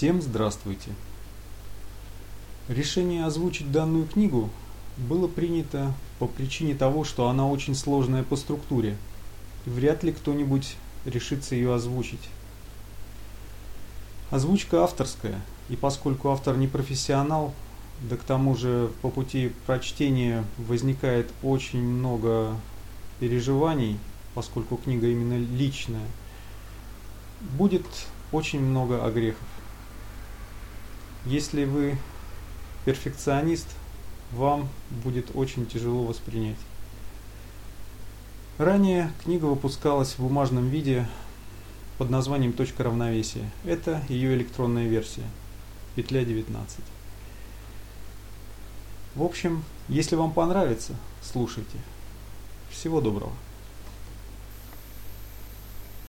Всем здравствуйте! Решение озвучить данную книгу было принято по причине того, что она очень сложная по структуре, вряд ли кто-нибудь решится ее озвучить. Озвучка авторская, и поскольку автор не профессионал, да к тому же по пути прочтения возникает очень много переживаний, поскольку книга именно личная, будет очень много огрехов. Если вы перфекционист, вам будет очень тяжело воспринять. Ранее книга выпускалась в бумажном виде под названием «Точка равновесия». Это ее электронная версия, петля 19. В общем, если вам понравится, слушайте. Всего доброго.